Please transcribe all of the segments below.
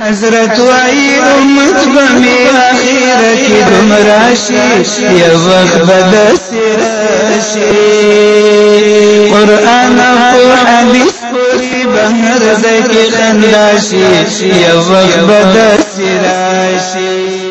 حضرت وای امت به می اخر کې دمراشي یو وخت بد سرشي قران او حدیث پوری بهر زکی خنداشي یو وخت بد سرشي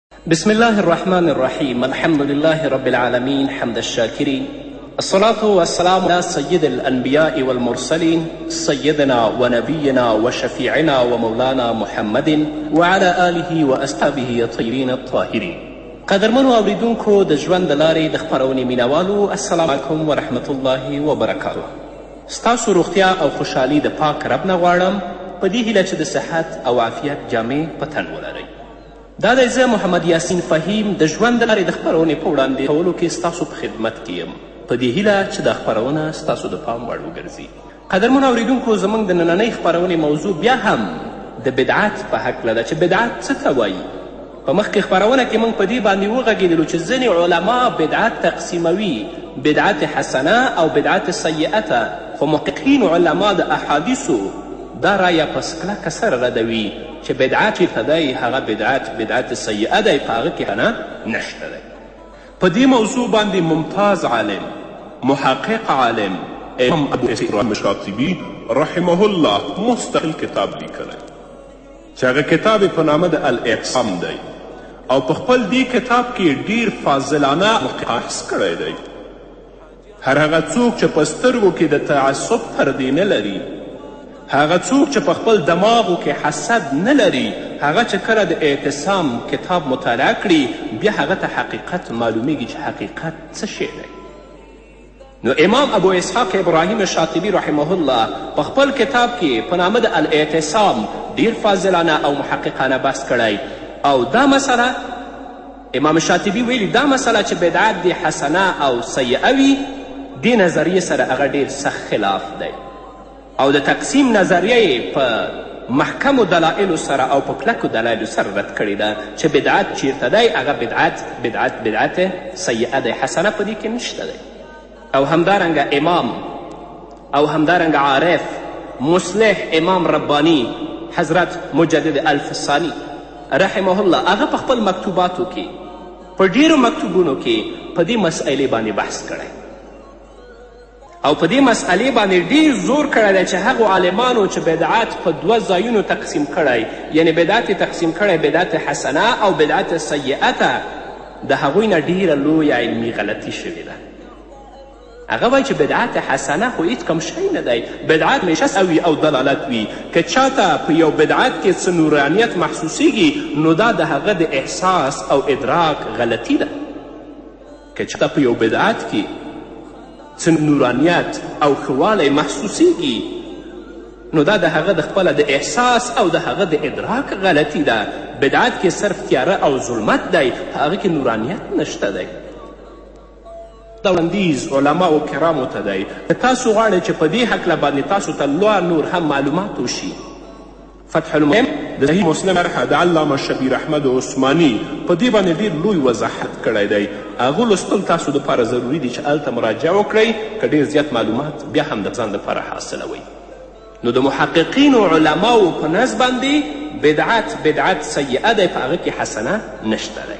بسم الله الرحمن الرحيم الحمد لله رب العالمين حمد الشاكرين الصلاة والسلام على سيد الأنبياء والمرسلين سيدنا ونبينا وشفيعنا ومولانا محمد وعلى آله وأصحابه الطيبين الطاهرين قدرمنو اوریدونکو د ژوند د لارې د خپرونې مینوالو السلام علیکم ورحمت الله وبرکاته ستاسو روغتیا او خوشحالی د پاک رب نه غواړم په دې هیله چې د صحت او عافیت جامې په تن ولرئ دا دی زه محمد یاسین فهیم د ژوند لارې د خپرونې په وړاندې کولو کې ستاسو په خدمت کې یم په دې هیله چې دا خپرونه ستاسو د پام وړ وګرځي قدرمن اوریدونکو زموږ د نننۍ خپرونې موضوع بیا هم د بدعت په هکله ده چې بدعت څه ته وایي په مخکې خپرونه کې موږ په دې باندې وغږېدلو چې ځینې علما بدعت تقسیموي بدعت حسنه او بدعت سیئه ته خو محققین علما د احادیثو دا رایه په کلکه سره ردوي چې بدعت وي په دی هغه بدعت بدعت سیئه دی په هغه کې ګناه نشته دی په دې موضوع باندې ممتاز عالم محقق عالم امام ابو اسرائیل شاطبی رحمه الله مستقل کتاب لیکلی چې هغه کتاب په نامه د الاعتصام دی او په خپل دې کتاب کې ډیر فاضلانه بحث کړی دی هر هغه څوک چې په سترګو کې د تعصب پردې نه لري هغه څوک چې په خپل دماغو کې حسد نه لري هغه چې کله د اعتصام کتاب مطالعه کړي بیا هغه ته حقیقت معلومیږي چې حقیقت څه شی دی نو امام ابو اسحاق ابراهیم شاطبی رحمه الله په خپل کتاب کې په نامه د الاعتصام ډیر فاضلانه او محققانه بحث کړی او دا مسله امام شاطبي ویلي دا مسله چې بدعت دې حسنه او سیعه وي دې نظریې سره هغه ډیر سخت خلاف دی او د تقسیم نظریه یې په محکمو دلایلو سره او په کلکو دلایلو سره رد کړې ده چې بدعت چیرته دی هغه بدعت بدعت بدعت سیعه دی حسنه په دې کې نشته دی او همدارنګه امام او همدارنګه عارف مصلح امام ربانی حضرت مجدد الفسانی رحمه الله هغه په خپل مکتوباتو کې په ډیرو مکتوبونو کې په دې مسئلې باندې بحث کړی او په دې مسئلې باندې ډیر زور کړی دی چې هغو عالمانو چې بدعت په دوه ځایونو تقسیم کړی یعنی بدعت تقسیم کړی بدعت حسنه او بدعت سیئه ته د هغوی نه ډیره لویه علمي غلطي شوې ده هغه وایي چې بدعت حسنه خو هیڅ کم شی نه دی بدعت همیشه سوي او دلالت وي که چاته په یو بدعت کې څه نورانیت محسوسیږي نو دا د هغه د احساس او ادراک غلطي ده که چاته په یو بدعت کې څنګه نورانیت او ښه والی محسوسیږي نو دا د هغه د خپله د احساس او د هغه د ادراک غلطي ده بدعت کې صرف تیاره او ظلمت دی په هغه کې نورانیت نشته دی دا وړاندیز علماو کرامو ته دی که تاسو غواړئ چې په دې هکله باندې تاسو ته لا نور هم معلومات وشي فتح المیم د صحیح مسلم شرح د علامه شبیر احمد عثماني په دې باندې ډېر لوی وضاحت کړی دی هغه لوستل تاسو دپاره ضروري دي چې هلته مراجعه وکړئ که ډېر زیات معلومات بیا هم د ځان دپاره حاصلوئ نو د محققینو علماو په نزد باندې بدعت بدعت سیئه دی په هغه کې حسنه نشته دی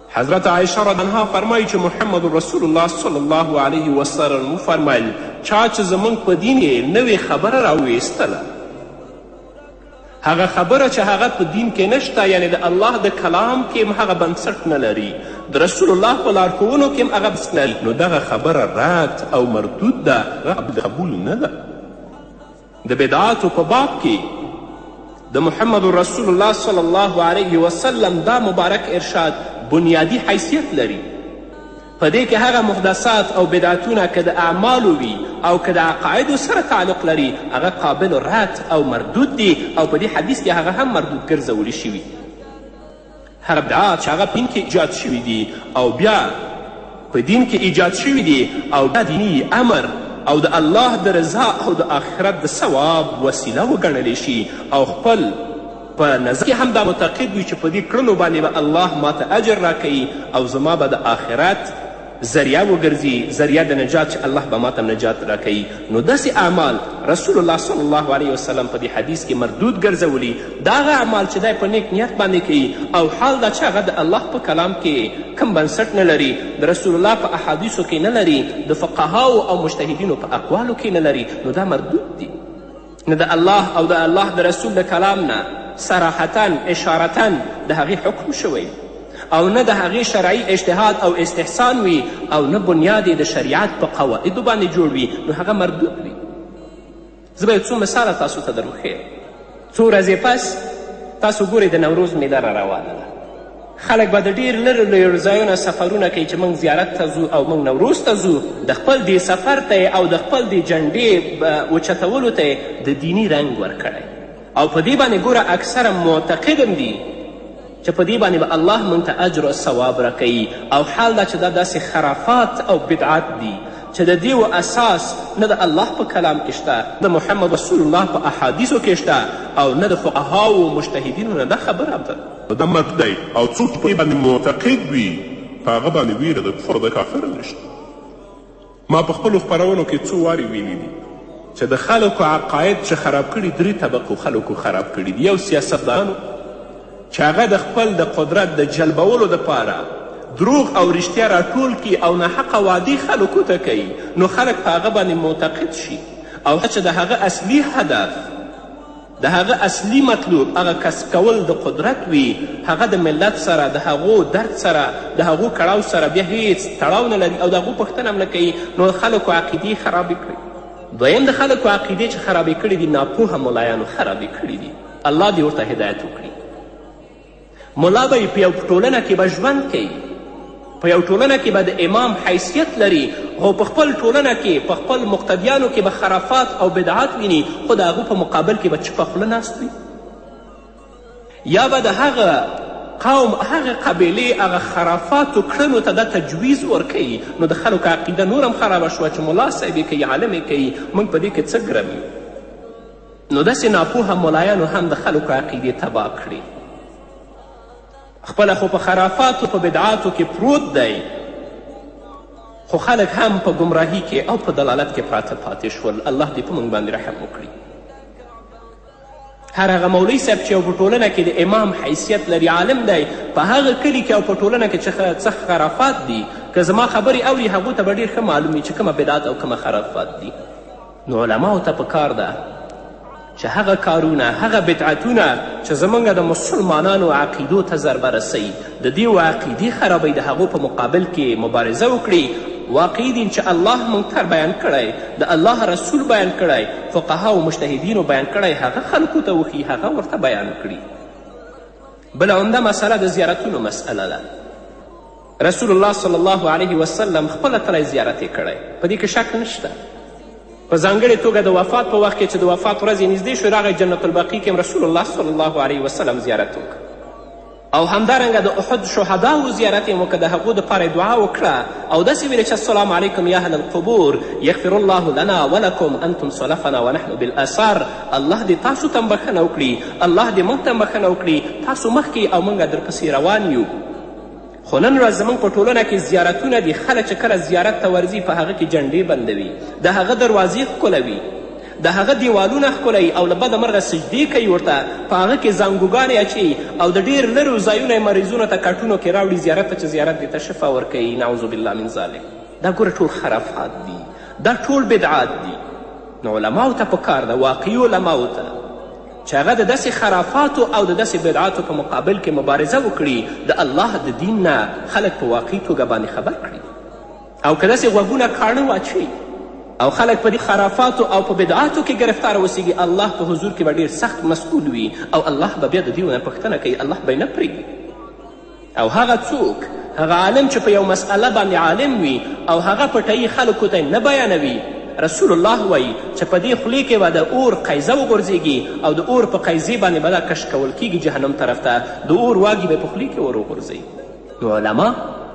حضرت عایشه رضی عنها فرمایي چې محمد رسول الله صلی الله علیه وسلم وفرمیل چا چې زموږ په دین یې نوې خبره راویستله هغه خبره چې هغه په دین کې نشته یعنی د الله د کلام کې هم هغه بنسټ نه لري د رسول الله په لارښوونو کې هم هغه بنسټ لري نو دغه خبره رد او مردود ده قبول نه ده د بدعاتو په باب کې د محمد رسول الله صلی الله علیه وسلم دا مبارک ارشاد بنیادی حیثیت لري په دې کې هغه محدثات او بدعتونه که د اعمالو وي او که د عقایدو سره تعلق لري هغه قابل رد او مردود دي او په دې حدیث کې هغه هم مردود ګرځول شوي هر دا چې هغه پین کې ایجاد شوي دي او بیا په دین کې ایجاد شوي دي او بیا دیني امر او د الله د رضا او د آخرت د ثواب وسیله وګڼلی شي او خپل په نظر کې هم دا معتقد وي چې په دې کړنو باندې به الله ماته اجر راکوي او زما به د آخرت ذریعه وګرځي ذریعه د نجات چې الله به ماته نجات راکوي نو داسې اعمال رسول الله صلی الله علیه وسلم په دې حدیث کې مردود ګرځولي دا هغه اعمال چې دی په نیک نیت باندې کوي او حال دا چې هغه د الله په کلام کې کم بنسټ نه لري د رسول الله په احادیثو کې نه لري د فقهاو او مجتهدینو په اقوالو کې نه لري نو دا مردود دي نه د الله او د الله د رسول د کلام نه صراحتا اشارتا د هغې حکم شوی او نه د هغې شرعي اجتهاد او استحسان وي او نه بنیاد د شریعت په قواعدو باندې جوړ وي نو هغه مردود وي زه به یو څو مثاله تاسو ته دروښیم څو ورځې پس تاسو ګورئ د نوروز میله را روانه ده خلک به د ډیر لرې لرو ځایونه سفرونه کوي چې موږ زیارت ته ځو او موږ نوروز ته ځو د خپل دې سفر ته او د خپل دې جنډې اوچتولو ته د دیني رنګ ورکړی او په دې باندې ګوره اکثره معتقدم دي چې په دې باندې به الله موږ ته اجر او ثواب راکوي او حال دا چې دا داسې خرافات او بدعات دي چې د دیو اساس نه د الله په کلام کې شته د محمد رسول الله په احادیثو کې شته او نه د فقهاو مجتهدینو نه دا خبره ده په ده مقطعي او څوک چې په دې باندې معتقد وي په هغه باندې ویره د کفر د کافر نشته ما په خپلو خپرونو کې څو وارې ویلي دي چې د خلکو عقاید چې خراب کړي درې طبقو خلکو خراب کړي دي یو سیاستدانو چې هغه د خپل د قدرت د جلبولو دپاره دروغ او رښتیا راټول کړي او ناحقه وعدې خلکو ته کوي نو خلک په هغه باندې معتقد شي او چې د هغه اصلي هدف د هغه اصلي مطلوب هغه کسب کول د قدرت وي، هغه د ملت سره، د هغو درد سره، د هغو کړاو سره بیا هېڅ تړاو نه لري او د هغو پوښتنه هم نه کوي، نو د خلکو عقیدې خرابې کړي. دویم د خلکو عقیدې چې خرابې کړي دي، ناپوهه ملایانو خرابې کړي دي. الله دې ورته هدایت وکړي. ملا به په یو ټولنه کې به ژوند کوي په یو ټولنه کې به د امام حیثیت لري او په خپل ټولنه کې په خپل مقتدیانو کې به خرافات او بدعات ویني خو د هغو په مقابل کې به چپه خوله ناست وي یا به د هغه قوم هغه قبیلې هغه خرافاتو کړنو ته دا تجویز ورکوي نو د خلکو عقیده نور هم خرابه شوه چې ملا صاحب یې کوي عالم یې کوي موږ په دې کې څه ګرم یو نو داسې ناپوهه ملایانو هم د خلکو عقیدې تباه کړي خپله خو په خرافاتو په بدعاتو کې پروت دی خو خلک هم په ګمراهي کې او په دلالت کې پراته پاتې شول الله دې په موږ باندې رحم وکړي هر هغه مولوی صاحب چې په ټولنه کې د امام حیثیت لري عالم دی په هغه کلي کې او په ټولنه کې چې څه خرافات دي که زما خبرې اوري هغو ته به ډېر ښه معلوم وي چې کومه بدعت او کومه خرافات دي نو علماو ته په کار ده چې هغه کارونه هغه بدعتونه چې زموږ د مسلمانانو عقیدو ته ضربه رسوي د دې و عقیدې خرابوي د هغو په مقابل کې مبارزه وکړي واقعي دین چې الله منکر بیان کړی د الله رسول بیان کړی فقها او مجتهدینو بیان کړی هغه خلکو ته وښي هغه ورته بیان کړي بله عمده مسله د زیارتونو مسئله ده رسول الله صلی الله علیه وسلم خپله تلی زیارت یې کړی په دې کې شک نشته په ځانګړې توګه د وفات په وخت کې چې د وفات ورځ یې نږدې شو راغی جنت البقي کې رسول الله صلی الله علیه وسلم زیارت وکړ او همدارنګه د احد شهداو زیارت یې وکړه د هغو دپاره دعا وکړه او داسې ویلې چې السلام علیکم یا اهل القبور یغفر الله لنا ولکم انتم سلفنا ونحن بالاثار الله دې تاسو ته بخښنه وکړي الله دې موږ ته بخښنه وکړي تاسو مخکې او موږ درپسې روان یو خو نن ورځ زموږ په ټولنه کې زیارتونه دي خلک چې کله زیارت ته ورځي په هغه کې جنډې بندوي د هغه دروازې ښکلوي د هغه دیوالونه ښکلوي او له بده مرغه سجدې کوي ورته په هغه کې زانګوګانې اچوي او د ډېر لرو ځایونه یې مریضونو ته کټونو کې راوړي زیارت ته چې زیارت دې ته شفا ورکوي نعوذ بالله من ذلک دا ګوره ټول خرافات دي دا ټول بدعات دي نو علماو ته پکار ده واقعي علماو ته چې هغه د داسې خرافاتو او د داسې بدعاتو په مقابل کې مبارزه وکړي د الله د دین نه خلک په واقعي توګه باندې خبر کړي او که داسې غوږونه کاڼه واچوي او خلک په دې خرافاتو او په بدعاتو کې ګرفتاره وسیږي الله په حضور کې به ډیر سخت مسئول وي او الله به بیا د دیونه پوښتنه کوي الله به یې نه پرېږدي او هغه څوک هغه عالم چې په یو مسئله باندې عالم وي او هغه پټوي خلکو ته نه بیانوي رسول الله وایي چې په دې خولې کې به د اور قیزه وغورځېږي او د اور په قیزې باندې به دا کش کول کیږي جهنم طرف ته د اور واګي به په خولې کې ور وغورځوي نو علما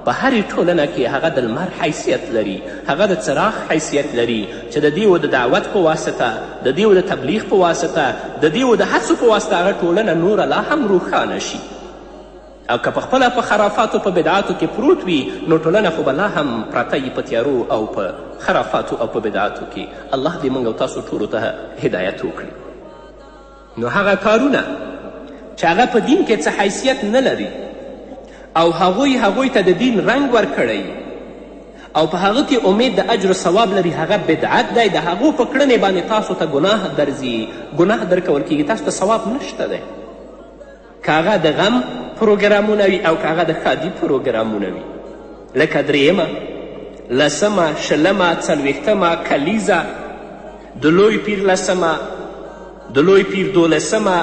په هرې ټولنه کې هغه د لمر حیثیت لري هغه د څراغ حیثیت لري چې د دیو د دعوت په واسطه د دیو د تبلیغ په واسطه د دیو د هڅو په واسطه هغه ټولنه نوره لا هم روښانه شي او که پخپله په خرافاتو په بدعاتو کې پروت وي نو ټولنه خو به لا هم پرته وي په تیارو او په خرافاتو او په بدعاتو کې الله دې موږ او تاسو ټولو ته هدایت وکړي نو هغه کارونه چې هغه په دین کې څه حیثیت نه لري او هغوی هغوی ته د دین رنګ ورکړی او په هغه کې امید د اجر و ثواب لري هغه بدعت دی د هغو په کړنې باندې تاسو ته ګناه درځي ګناه درکول کیږي تاسو ته ثواب نشته دی که هغه د غم پروګرامونه وي او که هغه د ښادي پروګرامونه وي لکه درېیمه لسمه شلمه څلوېښتمه کلیزه د لوی پیر لسمه د لوی پیر دولسمه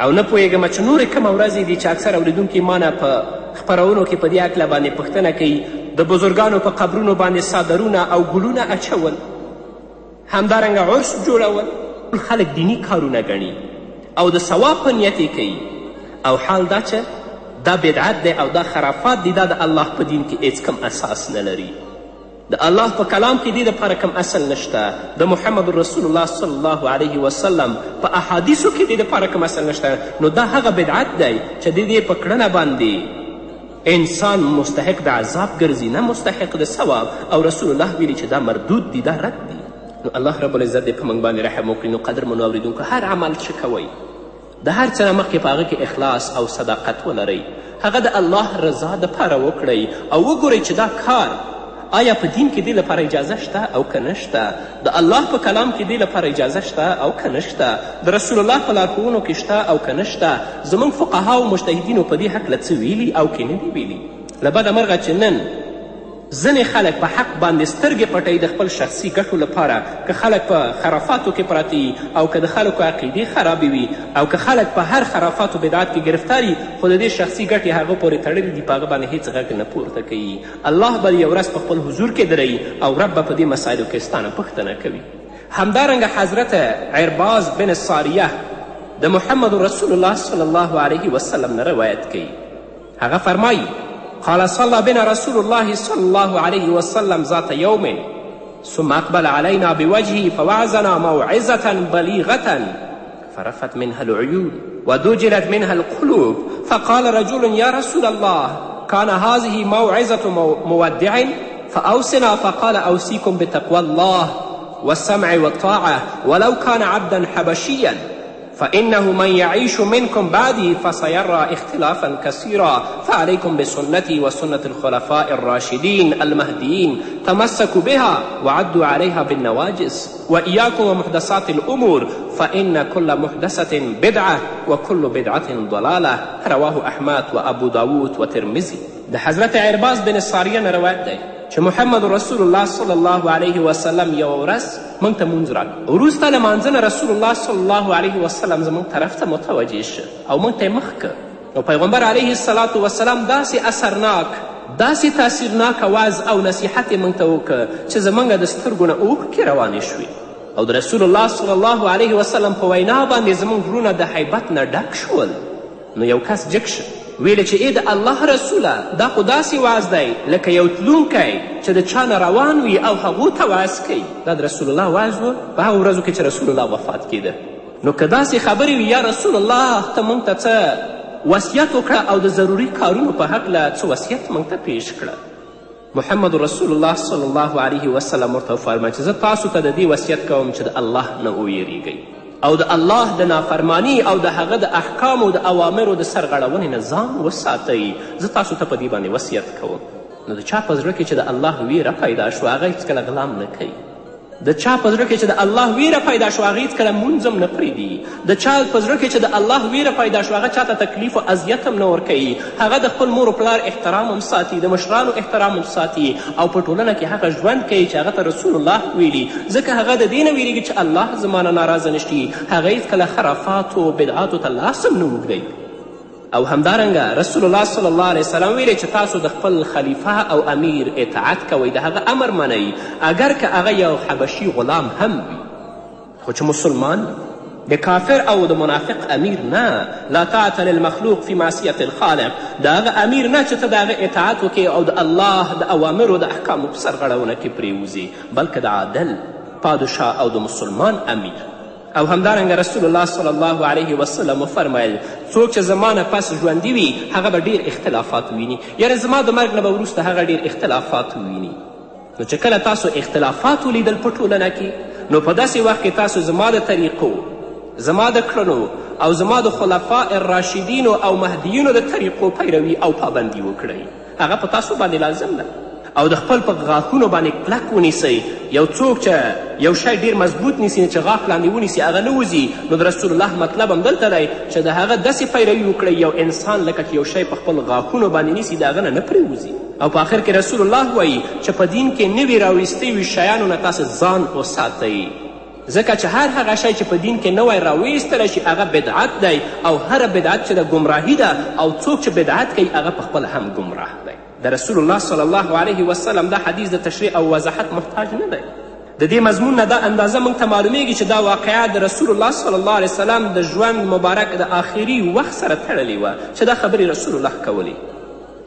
او نه پوهېږم چې نورې کومه ورځې دي چې اکثر اورېدونکي ما نه په خپرونو کې په دې هکله باندې پوښتنه کوي د بزرګانو په قبرونو باندې څادرونه او ګلونه اچول همدارنګه عرس جوړول خلک دیني کارونه ګڼي او د ثواب په نیت کوي او حال دا چې دا بدعت دی او دا خرافات دی دا د الله په دین کې هیڅ کم اساس نه لري د الله په کلام کې دې دپاره کم اصل نشته د محمد رسول الله صلی الله علیه وسلم په احادیثو کې دې دپاره کم اصل نشته نو دا هغه بدعت دی چې د دې په کړنه باندې انسان مستحق د عذاب ګرځي نه مستحق د ثواب او رسول الله ویلي چې دا مردود دي دا رد دي نو الله رب العزت دې په موږ باندې رحم وکړي نو قدرمنو اورېدونکو هر عمل چې کوئ د هر څه نه مخکې په هغه کې اخلاص او صداقت ولرئ هغه د الله رضا دپاره وکړئ او وګورئ چې دا کار آیا په دین کې دې لپاره اجازه شته او که نشته د الله په کلام کې دې لپاره اجازه شته او که نه شته؟ د رسول الله په لارښوونو کې شته او که نه شته؟ زموږ فقهاو مجتهدینو په دې هکله څه ویلي او که نه دي ویلي؟ له بده مرغه چې نن ځینې خلک په حق باندې سترګې پټوي د خپل شخصي ګټو لپاره که خلک په خرافاتو کې پراته او که د خلکو عقیدې خرابې وي او که خلک په هر خرافاتو بدعت کې گرفتاري خو د دې شخصي ګټې هغه پورې تړلي دي په هغه باندې هیڅ غږ نه پورته کوي الله به یو ورځ په خپل حضور کې درئي او رب به په دې مسایلو کې ستانه پوښتنه کوي همدارنګه حضرت عرباز بن ساریه د محمد رسول الله صلی الله علیه وسلم نه روایت کوي هغه فرمایي قال صلى بنا رسول الله صلى الله عليه وسلم ذات يوم ثم أقبل علينا بوجهه فوعزنا موعظة بليغة فرفت منها العيون ودجلت منها القلوب فقال رجل يا رسول الله كان هذه موعظة مودع فأوصنا فقال أوصيكم بتقوى الله والسمع والطاعة ولو كان عبدا حبشيا فإنه من يعيش منكم بعدي فسيرى اختلافا كثيرا فعليكم بسنتي وسنة الخلفاء الراشدين المهديين تمسكوا بها وعدوا عليها بالنواجس وإياکم ومحدثات الأمور فإن كل محدثة بدعة وكل بدعة ضلالة رواه احمد و ابو داود و ترمزي د حضرت عرباس بن ساریه نه روایت دی چې محمد رسول الله صلی الله علیه وسلم یوه ورځ موږ ته مونځ راکړ وروسته له مانځه نه رسول الله صلی الله علیه وسلم زموږ طرف ته متوجه شه او موږ ته یې مخ که نو پیغمبر علیه السلام وسلام داسې اثرناک داسې تاثیرناک واز او نصیحت یې موږ ته وکړ چې زموږ د سترګو نه اوښکې روانې شوې او د رسول الله صلی الله علیه وسلم په وینا باندې زموږ زړونه د حیبت نه ډک شول نو یو کس جګ شه ویل چې ای د الله رسوله دا خو داسې واز دی لکه یو تلونکی چې د چا نه روان وي او هغو ته واز کوي دا د رسول الله واز و په هغو ورځو کې چې رسول الله وفات کیده نو که داسې خبرې وي یا رسول الله ته موږ ته څه وصیت وکړه او د ضروري کارونو په هکله څه وصیت موږ ته پیش کړه محمد رسول الله صلی الله علیه وسلم ورته وفرمایل چې زه تاسو ته د دې وصیت کوم چې د الله نه ویریږئ او د الله د نافرمانی او د هغه د احکامو د اوامرو د سرغړونې نه ځان وساتئ زه تاسو ته په دې باندې وصیت کوم نو د چا په زړه کې چې د الله ویره پیدا شوه هغه هیڅکله غلام نه کوي د چا په زړه کې چې د الله ویره پیدا شو هغه هېڅکله مونځ هم نه پرېږدي د چا په زړه کې چې د الله ویره پیدا شو هغه چاته تکلیف او اذیت هم نه ورکوي هغه د خپل مور و پلار احترام هم ساتي د مشرانو احترام هم ساتي او په ټولنه کې هغه ژوند کوي چې هغه ته رسول الله ویلي ځکه هغه د دې نه ویرېږي چې الله زما نه ناراضه نه شي هغه هېڅکله خرافاتو بدعاتو ته لاس هم نه اوږدوي او همدارنګه رسول الله صلی الله علیه وسلم ویلې چې تاسو د خپل خلیفه او امیر اطاعت کوئ د هغه امر منئ اګر که هغه یو حبشي غلام هم وي خو چې مسلمان د کافر او د منافق امیر نه لا طاعت للمخلوق فی معصیت الخالق د هغه امیر نه چې ته د هغه اطاعت وکړې او د الله د اوامرو د احکامو په سرغړونه کې پرېوځې بلکې د عادل پادشاه او د مسلمان امیر او همدارنګه رسول الله صلی الله علیه وسلم وفرمیل څوک چې زما نه پس ژوندي وي هغه به ډیر اختلافات ویني یعنې زما د مرګ نه به وروسته هغه ډیر اختلافات ویني نو چې کله تاسو اختلافات ولیدل په ټولنه کې نو په داسې وخت کې تاسو زما د طریقو زما د کړنو او زما د خلفاء الراشدینو او مهدیینو د طریقو پیروي او پابندي وکړئ هغه په تاسو باندې لازم ده او د خپل په غاښونو باندې کلک ونیسئ یو څوک چې یو شی ډیر مضبوط نیسي نه چې غاښ لاندې ونیسي هغه نه وځي نو د رسول الله مطلب هم دلته دی چې د هغه داسې پیروي وکړئ یو انسان لکه چې یو شی په خپل غاښونو باندې نیسي د هغه نه نه پرېوځي او په آخر کې رسول الله وایي چې په دین کې نوي راویستوي شیانو نه تاسې ځان وساتئ ځکه چې هر هغه شی چې په دین کې نوی راویستل شي هغه بدعت دی او هره بدعت چې د ګمراهي ده او څوک چې بدعت کوي هغه په خپله هم ګمراه دی د رسول الله صلی الله علیه وسلم دا حدیث د تشریح او وضاحت محتاج نه دی د دې مضمون نه دا اندازه موږ ته معلومیږي چې دا واقعه د رسول الله صلی الله علیه وسلم د ژوند مبارک د آخري وخت سره تړلې وه چې دا خبرې رسول الله کولې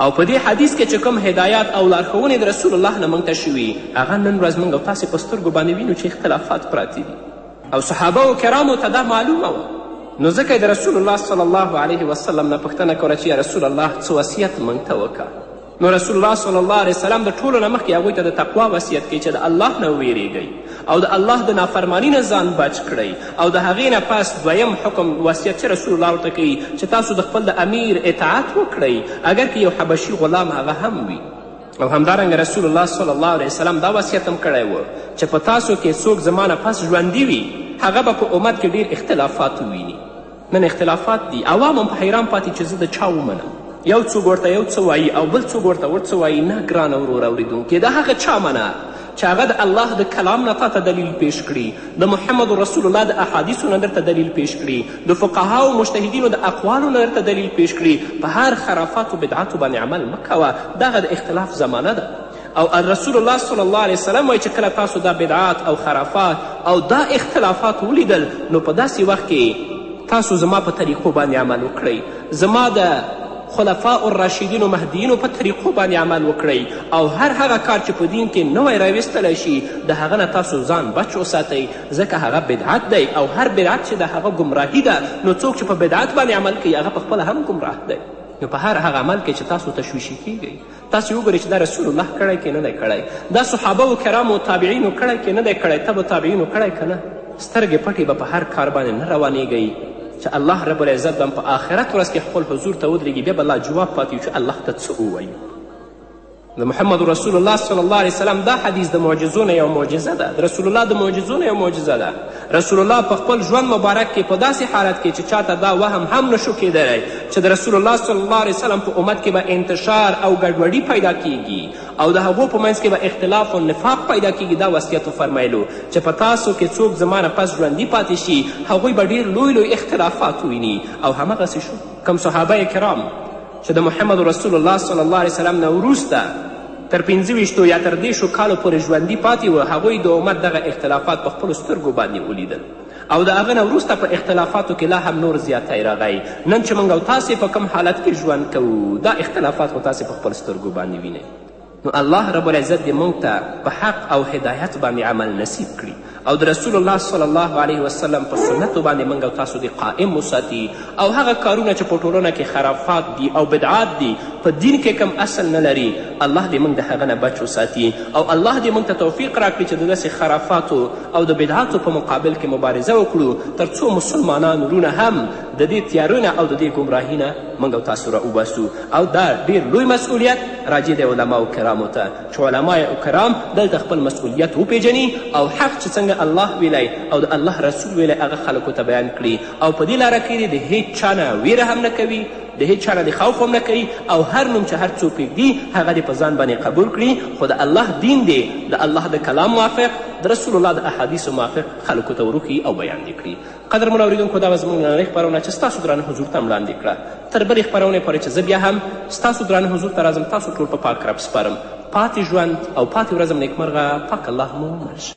او په دې حدیث کې چې کوم هدایات او لارښوونې د رسول الله نه موږ ته شوي هغه نن ورځ موږ او تاسې په سترګو باندې وینو چې اختلافات پراته دي او صحابه و کرامو ته دا معلومه وه نو ځکه د رسول الله صلی الله علیه وسلم نه پوښتنه کوله چې یا رسول الله څه وصیت موږ ته وکړه نو رسول الله صلی الله علیه وسلم د ټولو نه مخکې هغوی ته د تقوا وصیت کوي چې د الله نه وویرېږئ او د الله د نافرمانی نه ځان بچ کړئ او د هغې نه پس دویم حکم وصیت چې رسول الله ورته کوي چې تاسو د خپل د امیر اطاعت وکړئ اګر که یو حبشي غلام هغه هم وي او همدارنګه رسول الله صلی الله علیه وسلم دا وصیت هم کړی و چې په تاسو کې څوک زما نه پس ژوندي وي هغه به په امت کې ډیر اختلافات وویني نن اختلافات دي عوام هم په حیران پاتې چې زه د چا ومنم یو څوک ورته یو څه وایي او بل څوک ورته ور څه وایي نه ګرانه ورور اورېدونکې د هغه چا منه چې هغه د الله د کلام نه تاته دلیل پیش کړي د محمد رسول الله د احادیثو نه درته دلیل پیش کړي د فقهاو مجتهدینو د اقوالو نه درته دلیل پیش کړي په هر خرافاتو بدعاتو باندې عمل مه کوه دغه د اختلاف زمانه ده او رسول الله صلی الله علیه وسلم وایي چې کله تاسو دا بدعات او خرافات او دا اختلافات ولیدل نو په داسې وخت کې تاسو زما په طریقو باندې عمل وکړئ زما د خلفاء الراشدین و مهدیینو په طریقو باندې عمل وکړئ او هر هغه کار چې په دین کې نوی راویستلی شي د هغه نه تاسو ځان بچ وساتئ ځکه هغه بدعت دی او هر بدعت چې د هغه ګمراهي ده نو څوک چې په بدعت باندې عمل کوي هغه پخپله هم ګمراه دی نو په هر هغه عمل کې چې تاسو تشویشي کیږئ تاسو وګورئ چې دا رسول الله کړی که نه دی کړی دا صحابه و کرامو تابعینو کړی که نه دی کړی تبو تابعینو کړی که نه سترګې پټې به په هر کار باندې نه روانیږئ چې الله رب العزت به په آخرت ورځ کې خپل حضور ته ودرېږي بیا به لا جواب پاتې چې الله ته څه ووایو د محمد رسول الله صلی الله علیه وسلم دا حدیث د معجزو نه یو معجزه ده د رسول الله د معجزو نه یو معجزه ده رسول الله په خپل ژوند مبارک کې په داسې حالت کې چې چاته دا وهم هم نشو کېدلی چې د رسول الله صلی الله علیه وسلم په امت کې به انتشار او ګډوډي پیدا کیږي او د هغو په منځ کې به اختلاف او نفاق پیدا کیږي دا وصیت وفرمایلو چې په تاسو کې څوک زما نه پس ژوندي پاتې شي هغوی به ډیر لوی لوی اختلافات ویني او همغسې شو کوم صحابه کرام چې د محمد رسول الله صلی الله علیه وسلم نه وروسته تر پنځه ویشتو یا تر دېرشو کالو پورې ژوندي پاتې و هغوی د عمر دغه اختلافات په خپلو سترګو باندې ولیدل او د هغه نه وروسته په اختلافاتو کې لا هم نور زیاتی راغی نن چې موږ او تاسې په کوم حالت کې ژوند کوو دا اختلافات خو تاسې په خپل سترګو باندې وینئ نو الله رب العزت دې موږ ته په حق او هدایت باندې عمل نصیب کړي او د رسول الله صلی الله علیه وسلم په سنتو باندې موږ او تاسو دې قائم وساتي او هغه کارونه چې په ټولنه کې خرافات دي او بدعات دي په دین کې کم اصل نه لري الله دې موږ د هغه نه بچ وساتي او الله دې موږ ته توفیق راکړي چې د داسې خرافاتو او د بدعاتو په مقابل کې مبارزه وکړو تر څو مسلمانان وروڼه هم د دې تیارو نه او د دې ګمراهي نه موږ او تاسو را وباسو او دا ډیر لوی مسئولیت راجع دی علماو کرامو ته چې علما کرام دلته خپل مسئولیت وپیژني او حق چې څنګه الله ویلی او د الله رسول ویلی هغه خلکو ته بیان کړي او په دې لاره کې د هیڅ چا نه ویره هم نه کوي د هیڅ چا نه د خوف هم نه کوي او هر نوم چې هر څوک پرېږدي هغه دې په ځان باندې قبول کړي خو د الله دین دی د الله د کلام موافق د رسول الله د احادیثو موافق خلکو ته وروښي او بیان دې کړي قدرمن اوریدونکو دا وه زموږ نننۍ خپرونه چې ستاسو درانه حضور ته وړاندې کړه تر بلې خپرونې پورې چې زه بیا هم ستاسو درانه حضور ته راځم تاسو ټول په پاک رب سپارم پاتې ژوند او پاتې ورځم نیکمرغه پاک الله مو مل شه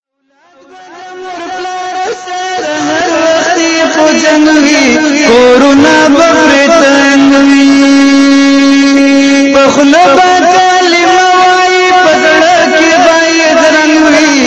کورونا به پرې تنګ وي په خوله به